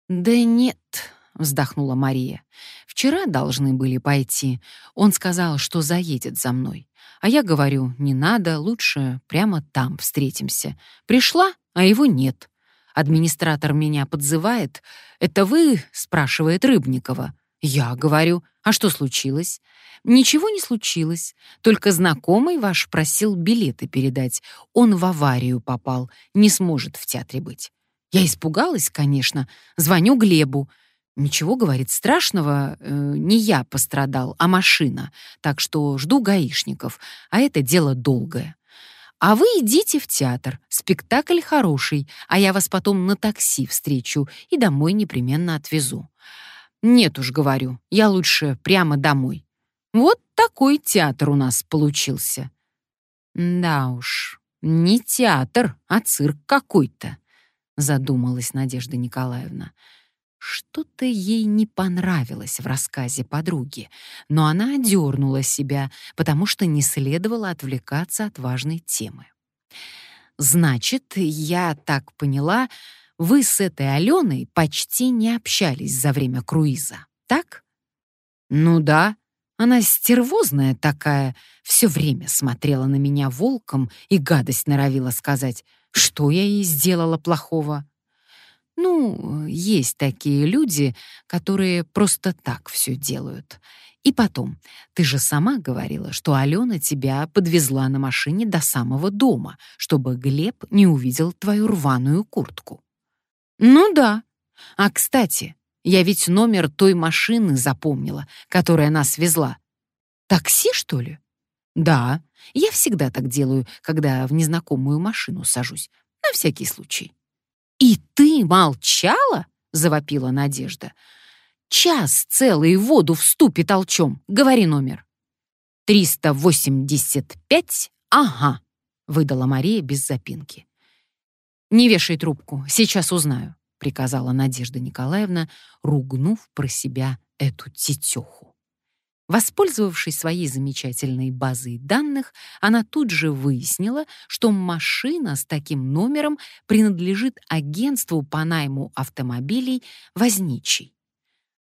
Да нет, вздохнула Мария. Вчера должны были пойти. Он сказал, что заедет за мной. А я говорю, не надо, лучше прямо там встретимся. Пришла, а его нет. Администратор меня подзывает. «Это вы?» — спрашивает Рыбникова. Я говорю, а что случилось? Ничего не случилось, только знакомый ваш просил билеты передать. Он в аварию попал, не сможет в театре быть. Я испугалась, конечно, звоню Глебу. Ничего, говорит, страшного, э, не я пострадал, а машина, так что жду гаишников, а это дело долгое. А вы идите в театр, спектакль хороший, а я вас потом на такси встречу и домой непременно отвезу. Нет уж, говорю, я лучше прямо домой. Вот такой театр у нас получился. Да уж, не театр, а цирк какой-то, задумалась Надежда Николаевна. Что-то ей не понравилось в рассказе подруги, но она одернула себя, потому что не следовало отвлекаться от важной темы. «Значит, я так поняла, вы с этой Аленой почти не общались за время круиза, так? Ну да, она стервозная такая, все время смотрела на меня волком и гадость норовила сказать, что я ей сделала плохого. Ну, есть такие люди, которые просто так все делают. И потом, ты же сама говорила, что Алена тебя подвезла на машине до самого дома, чтобы Глеб не увидел твою рваную куртку. Ну да. А, кстати, я ведь номер той машины запомнила, которая нас везла. Такси, что ли? Да, я всегда так делаю, когда в незнакомую машину сажусь, на всякий случай. И ты молчала? завопила Надежда. Час целый воду в ступе толчом. Говори номер. «Триста восемьдесят пять? Ага», — выдала Мария без запинки. «Не вешай трубку, сейчас узнаю», — приказала Надежда Николаевна, ругнув про себя эту тетеху. Воспользовавшись своей замечательной базой данных, она тут же выяснила, что машина с таким номером принадлежит агентству по найму автомобилей «Возничий».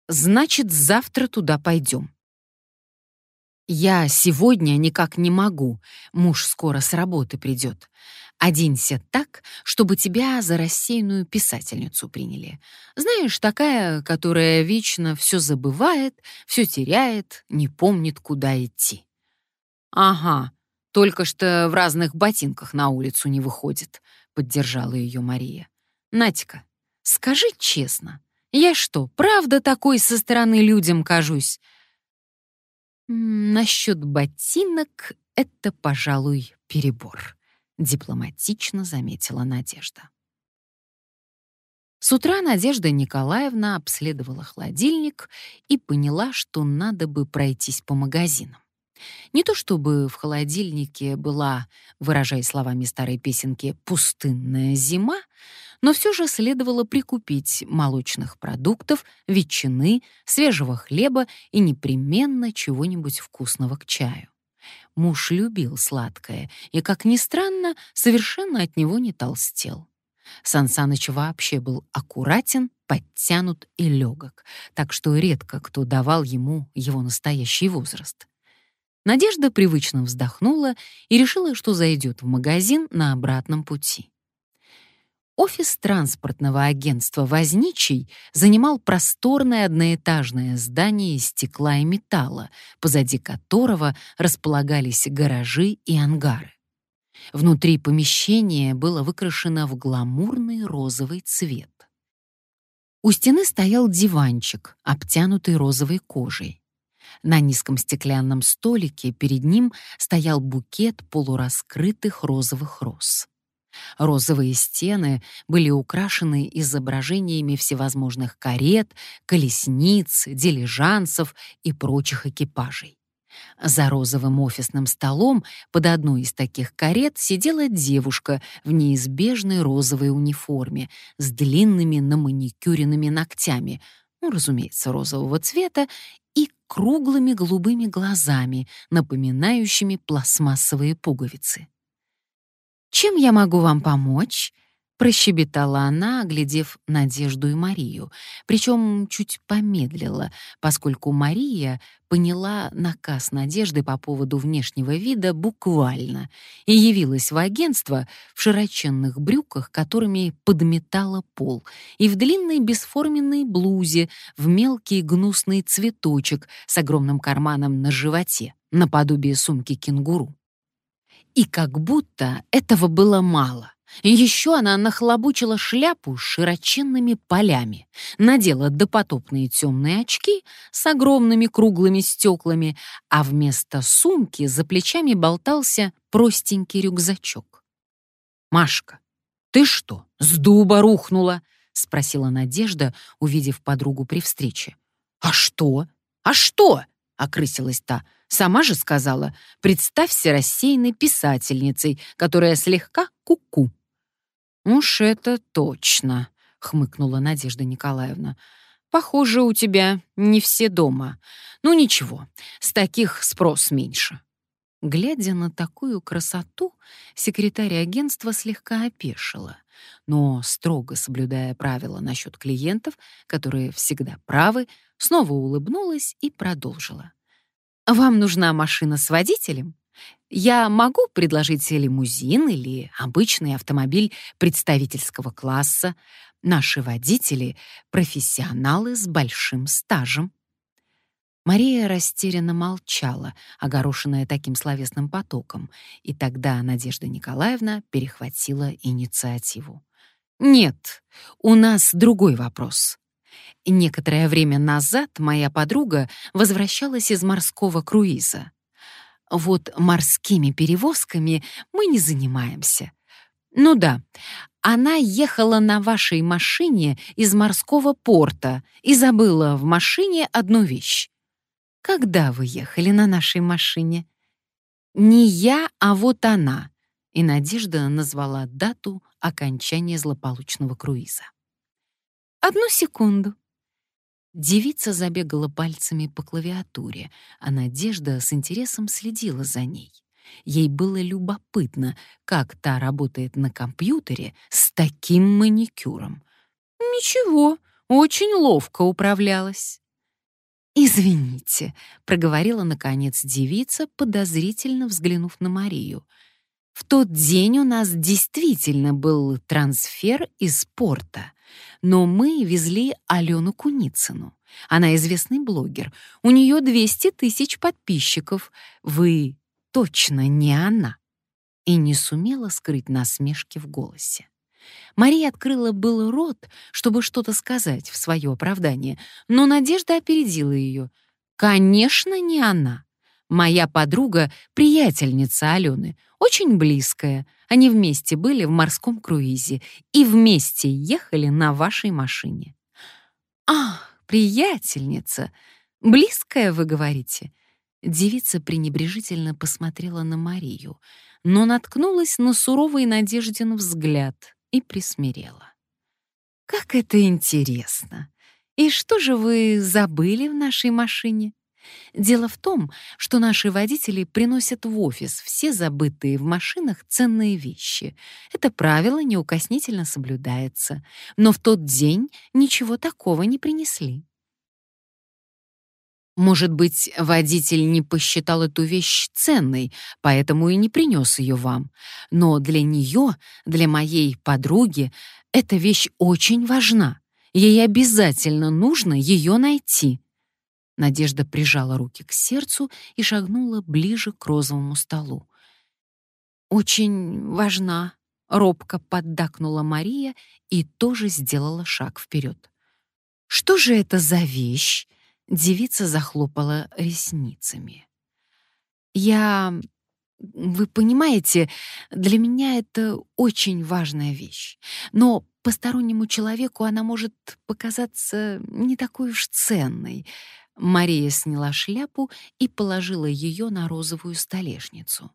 «Значит, завтра туда пойдем», «Я сегодня никак не могу. Муж скоро с работы придет. Оденься так, чтобы тебя за рассеянную писательницу приняли. Знаешь, такая, которая вечно все забывает, все теряет, не помнит, куда идти». «Ага, только что в разных ботинках на улицу не выходит», — поддержала ее Мария. «Натика, скажи честно, я что, правда такой со стороны людям кажусь?» «Насчет ботинок — это, пожалуй, перебор», — дипломатично заметила Надежда. С утра Надежда Николаевна обследовала холодильник и поняла, что надо бы пройтись по магазинам. Не то чтобы в холодильнике была, выражаясь словами старой песенки, пустынная зима, но все же следовало прикупить молочных продуктов, ветчины, свежего хлеба и непременно чего-нибудь вкусного к чаю. Муж любил сладкое и, как ни странно, совершенно от него не толстел. Сан Саныч вообще был аккуратен, подтянут и легок, так что редко кто давал ему его настоящий возраст. Надежда привычно вздохнула и решила, что зайдет в магазин на обратном пути. Офис транспортного агентства «Возничий» занимал просторное одноэтажное здание из стекла и металла, позади которого располагались гаражи и ангары. Внутри помещения было выкрашено в гламурный розовый цвет. У стены стоял диванчик, обтянутый розовой кожей. На низком стеклянном столике перед ним стоял букет полураскрытых розовых роз. Розовые стены были украшены изображениями всевозможных карет, колесниц, дилижансов и прочих экипажей. За розовым офисным столом под одной из таких карет сидела девушка в неизбежной розовой униформе с длинными наманикюренными ногтями, ну, разумеется, розового цвета, и круглыми голубыми глазами, напоминающими пластмассовые пуговицы. «Чем я могу вам помочь?» — прощебетала она, оглядев Надежду и Марию, причем чуть помедлила, поскольку Мария поняла наказ Надежды по поводу внешнего вида буквально и явилась в агентство в широченных брюках, которыми подметала пол, и в длинной бесформенной блузе в мелкий гнусный цветочек с огромным карманом на животе, наподобие сумки кенгуру. И как будто этого было мало. Еще она нахлобучила шляпу с широченными полями, надела допотопные темные очки с огромными круглыми стеклами, а вместо сумки за плечами болтался простенький рюкзачок. «Машка, ты что, с дуба рухнула?» — спросила Надежда, увидев подругу при встрече. «А что? А что?» — окрысилась та. «Сама же сказала, представься рассеянной писательницей, которая слегка куку». -ку. «Уж это точно», — хмыкнула Надежда Николаевна. «Похоже, у тебя не все дома. Ну ничего, с таких спрос меньше». Глядя на такую красоту, секретарь агентства слегка опешила, но, строго соблюдая правила насчет клиентов, которые всегда правы, снова улыбнулась и продолжила. «Вам нужна машина с водителем? Я могу предложить лимузин или обычный автомобиль представительского класса. Наши водители — профессионалы с большим стажем». Мария растерянно молчала, огорошенная таким словесным потоком, и тогда Надежда Николаевна перехватила инициативу. «Нет, у нас другой вопрос. Некоторое время назад моя подруга возвращалась из морского круиза. Вот морскими перевозками мы не занимаемся. Ну да, она ехала на вашей машине из морского порта и забыла в машине одну вещь. Когда вы ехали на нашей машине? Не я, а вот она. И Надежда назвала дату окончания злополучного круиза. Одну секунду. Девица забегала пальцами по клавиатуре, а Надежда с интересом следила за ней. Ей было любопытно, как та работает на компьютере с таким маникюром. Ничего, очень ловко управлялась. «Извините», — проговорила, наконец, девица, подозрительно взглянув на Марию. «В тот день у нас действительно был трансфер из порта. Но мы везли Алену Куницыну. Она известный блогер. У нее 200 тысяч подписчиков. Вы точно не она. И не сумела скрыть насмешки в голосе. Мария открыла был рот, чтобы что-то сказать в свое оправдание, но Надежда опередила ее. «Конечно, не она. Моя подруга — приятельница Алены, очень близкая. Они вместе были в морском круизе и вместе ехали на вашей машине. Ах, приятельница! Близкая, вы говорите? Девица пренебрежительно посмотрела на Марию, но наткнулась на суровый Надеждин взгляд и присмирела. «Как это интересно! И что же вы забыли в нашей машине?» Дело в том, что наши водители приносят в офис все забытые в машинах ценные вещи. Это правило неукоснительно соблюдается. Но в тот день ничего такого не принесли. Может быть, водитель не посчитал эту вещь ценной, поэтому и не принес ее вам. Но для нее, для моей подруги, эта вещь очень важна. Ей обязательно нужно ее найти. Надежда прижала руки к сердцу и шагнула ближе к розовому столу. «Очень важна», — робко поддакнула Мария и тоже сделала шаг вперед. «Что же это за вещь?» — девица захлопала ресницами. «Я Вы понимаете, для меня это очень важная вещь. Но постороннему человеку она может показаться не такой уж ценной. Мария сняла шляпу и положила ее на розовую столешницу.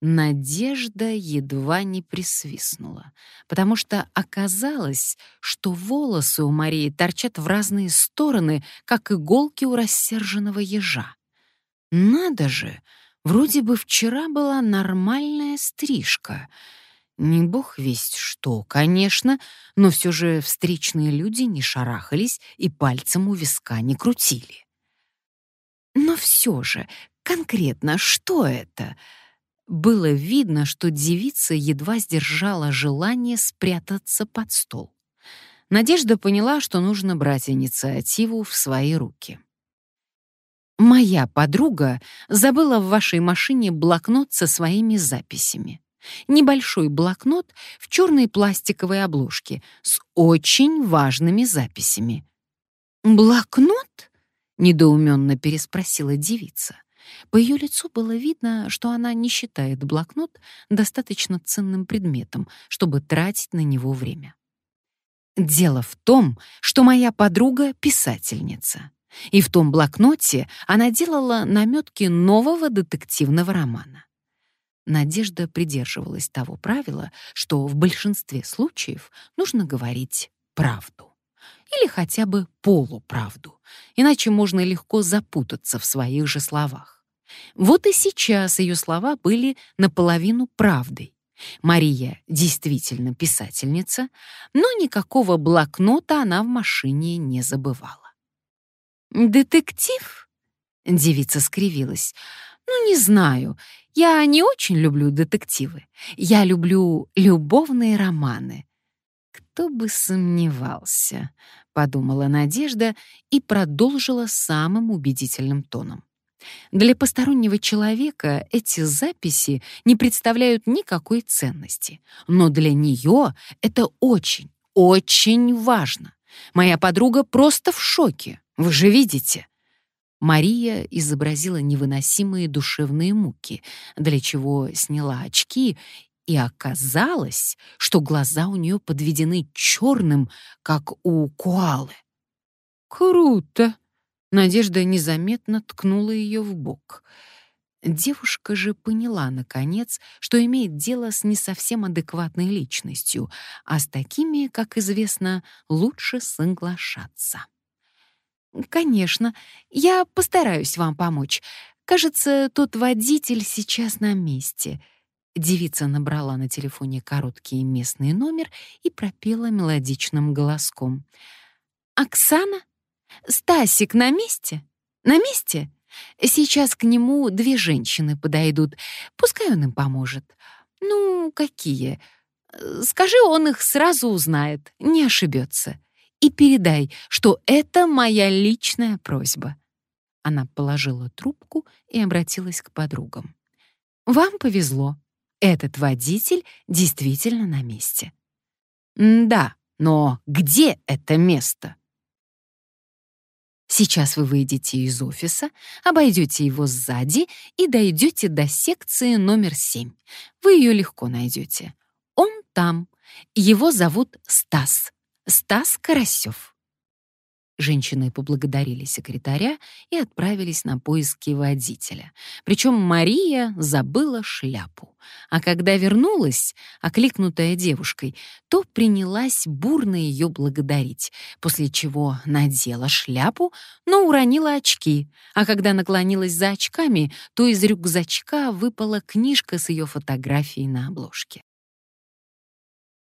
Надежда едва не присвистнула, потому что оказалось, что волосы у Марии торчат в разные стороны, как иголки у рассерженного ежа. Надо же, вроде бы вчера была нормальная стрижка. Не бог весть что, конечно, но все же встречные люди не шарахались и пальцем у виска не крутили. Но все же, конкретно что это — было видно, что девица едва сдержала желание спрятаться под стол. Надежда поняла, что нужно брать инициативу в свои руки. «Моя подруга забыла в вашей машине блокнот со своими записями. Небольшой блокнот в черной пластиковой обложке с очень важными записями». «Блокнот?» — недоуменно переспросила девица. По ее лицу было видно, что она не считает блокнот достаточно ценным предметом, чтобы тратить на него время. Дело в том, что моя подруга — писательница. И в том блокноте она делала наметки нового детективного романа. Надежда придерживалась того правила, что в большинстве случаев нужно говорить правду. Или хотя бы полуправду, иначе можно легко запутаться в своих же словах. Вот и сейчас ее слова были наполовину правдой. Мария действительно писательница, но никакого блокнота она в машине не забывала. «Детектив?» — девица скривилась. «Ну, не знаю. Я не очень люблю детективы. Я люблю любовные романы». «Кто бы сомневался», — подумала Надежда и продолжила самым убедительным тоном. Для постороннего человека эти записи не представляют никакой ценности, но для нее это очень, очень важно. Моя подруга просто в шоке, вы же видите. Мария изобразила невыносимые душевные муки, для чего сняла очки, и оказалось, что глаза у нее подведены черным, как у куалы. «Круто!» Надежда незаметно ткнула ее в бок. Девушка же поняла, наконец, что имеет дело с не совсем адекватной личностью, а с такими, как известно, лучше соглашаться. «Конечно, я постараюсь вам помочь. Кажется, тот водитель сейчас на месте». Девица набрала на телефоне короткий местный номер и пропела мелодичным голоском. «Оксана?» Стасик на месте? На месте? Сейчас к нему две женщины подойдут. Пускай он им поможет. Ну, какие? Скажи, он их сразу узнает, не ошибется. И передай, что это моя личная просьба. Она положила трубку и обратилась к подругам. Вам повезло. Этот водитель действительно на месте. Да, но где это место? Сейчас вы выйдете из офиса, обойдете его сзади и дойдете до секции номер 7. Вы ее легко найдете. Он там. Его зовут Стас. Стас Карасев. Женщины поблагодарили секретаря и отправились на поиски водителя. Причем Мария забыла шляпу. А когда вернулась, окликнутая девушкой, то принялась бурно ее благодарить, после чего надела шляпу, но уронила очки. А когда наклонилась за очками, то из рюкзачка выпала книжка с ее фотографией на обложке.